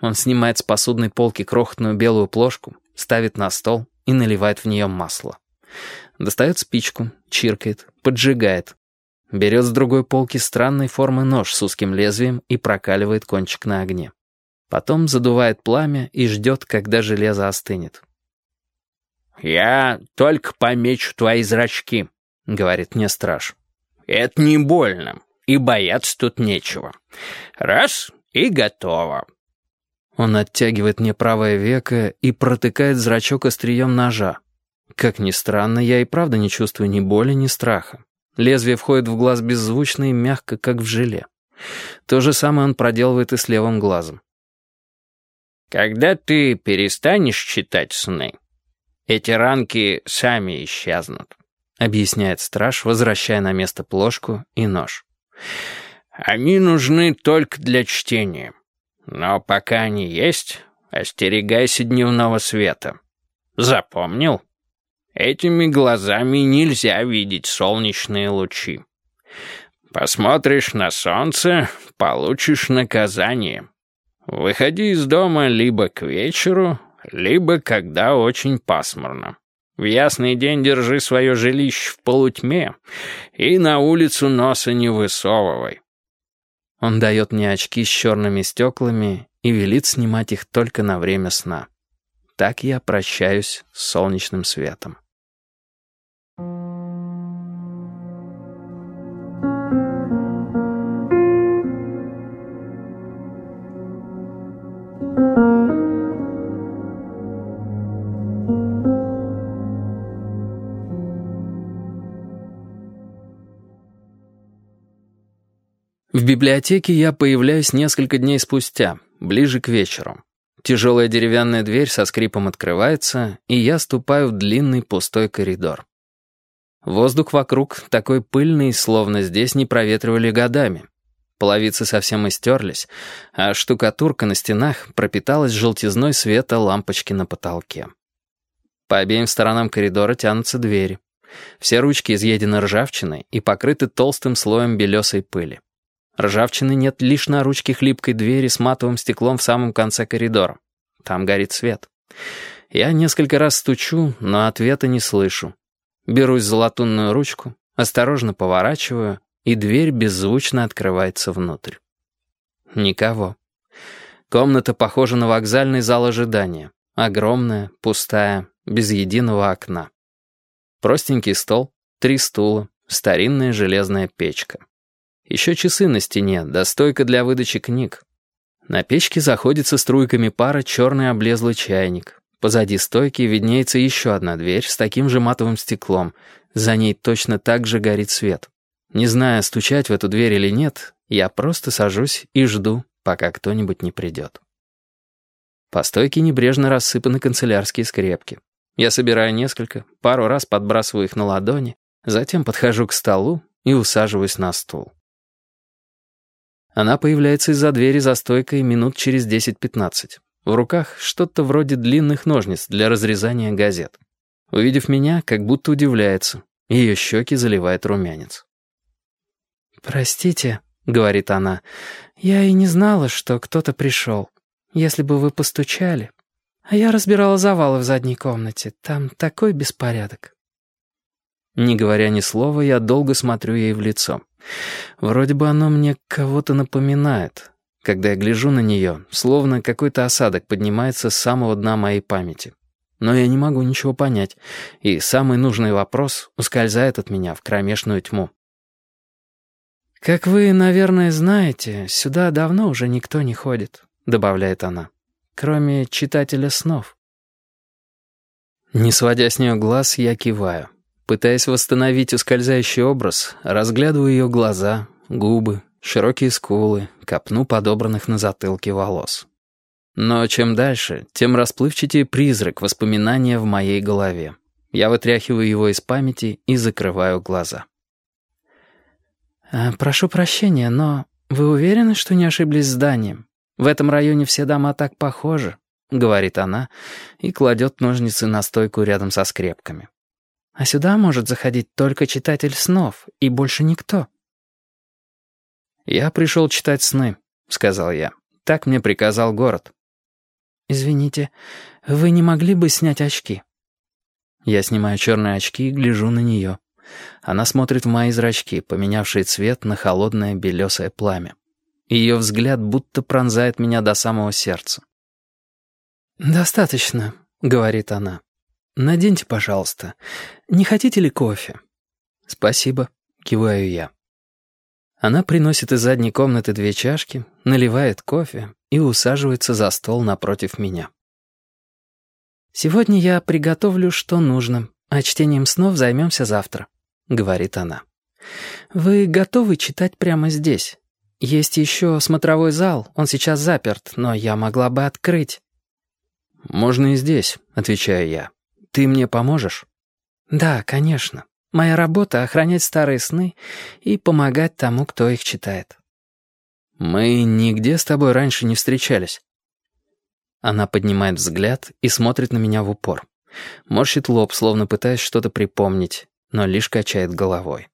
Он снимает с посудной полки крохотную белую плошку, ставит на стол и наливает в нее масло. Достает спичку, чиркает, поджигает. Берет с другой полки странной формы нож с узким лезвием и прокаливает кончик на огне. Потом задувает пламя и ждет, когда железо остынет. «Я только помечу твои зрачки», — говорит мне страж. «Это не больно, и бояться тут нечего. Раз — и готово». Он оттягивает мне правое веко и протыкает зрачок острием ножа. Как ни странно, я и правда не чувствую ни боли, ни страха. Лезвие входит в глаз беззвучно и мягко, как в желе. То же самое он проделывает и с левым глазом. «Когда ты перестанешь читать сны, эти ранки сами исчезнут», — объясняет страж, возвращая на место плошку и нож. «Они нужны только для чтения. Но пока они есть, остерегайся дневного света. Запомнил? Этими глазами нельзя видеть солнечные лучи. Посмотришь на солнце, получишь наказание. Выходи из дома либо к вечеру, либо когда очень пасмурно. В ясный день держи свое жилище в полутьме и на улицу носа не высовывай. Он дает мне очки с черными стеклами и велит снимать их только на время сна. Так я прощаюсь с солнечным светом. В библиотеке я появляюсь несколько дней спустя, ближе к вечеру. Тяжелая деревянная дверь со скрипом открывается, и я ступаю в длинный пустой коридор. Воздух вокруг такой пыльный, словно здесь не проветривали годами. Половицы совсем истерлись, а штукатурка на стенах пропиталась желтизной света лампочки на потолке. По обеим сторонам коридора тянутся двери. Все ручки изъедены ржавчиной и покрыты толстым слоем белесой пыли. Ржавчины нет лишь на ручке хлипкой двери с матовым стеклом в самом конце коридора. Там горит свет. Я несколько раз стучу, но ответа не слышу. Берусь за латунную ручку, осторожно поворачиваю, и дверь беззвучно открывается внутрь. Никого. Комната похожа на вокзальный зал ожидания. Огромная, пустая, без единого окна. Простенький стол, три стула, старинная железная печка. Еще часы на стене, да стойка для выдачи книг. На печке заходит со струйками пара черный облезлый чайник. Позади стойки виднеется еще одна дверь с таким же матовым стеклом. За ней точно так же горит свет. Не зная, стучать в эту дверь или нет, я просто сажусь и жду, пока кто-нибудь не придет. По стойке небрежно рассыпаны канцелярские скрепки. Я собираю несколько, пару раз подбрасываю их на ладони, затем подхожу к столу и усаживаюсь на стул. Она появляется из-за двери за стойкой минут через 10-15. В руках что-то вроде длинных ножниц для разрезания газет. Увидев меня, как будто удивляется. Ее щеки заливает румянец. «Простите», — говорит она, — «я и не знала, что кто-то пришел. Если бы вы постучали. А я разбирала завалы в задней комнате. Там такой беспорядок». Не говоря ни слова, я долго смотрю ей в лицо. Вроде бы оно мне кого-то напоминает. Когда я гляжу на нее, словно какой-то осадок поднимается с самого дна моей памяти. Но я не могу ничего понять, и самый нужный вопрос ускользает от меня в кромешную тьму. «Как вы, наверное, знаете, сюда давно уже никто не ходит», — добавляет она, «кроме читателя снов». Не сводя с нее глаз, я киваю. Пытаясь восстановить ускользающий образ, разглядываю ее глаза, губы, широкие скулы, копну подобранных на затылке волос. Но чем дальше, тем расплывчатее призрак воспоминания в моей голове. Я вытряхиваю его из памяти и закрываю глаза. «Э, «Прошу прощения, но вы уверены, что не ошиблись зданием? В этом районе все дома так похожи», — говорит она и кладет ножницы на стойку рядом со скрепками. А сюда может заходить только читатель снов, и больше никто. «Я пришел читать сны», — сказал я. «Так мне приказал город. «Извините, вы не могли бы снять очки?» Я снимаю черные очки и гляжу на нее. Она смотрит в мои зрачки, поменявшие цвет на холодное белесое пламя. Ее взгляд будто пронзает меня до самого сердца. «Достаточно», — говорит она. «Наденьте, пожалуйста. Не хотите ли кофе?» «Спасибо», — киваю я. Она приносит из задней комнаты две чашки, наливает кофе и усаживается за стол напротив меня. «Сегодня я приготовлю, что нужно, а чтением снов займемся завтра», — говорит она. «Вы готовы читать прямо здесь? Есть еще смотровой зал, он сейчас заперт, но я могла бы открыть». «Можно и здесь», — отвечаю я. «Ты мне поможешь?» «Да, конечно. Моя работа — охранять старые сны и помогать тому, кто их читает». «Мы нигде с тобой раньше не встречались». Она поднимает взгляд и смотрит на меня в упор. Морщит лоб, словно пытаясь что-то припомнить, но лишь качает головой.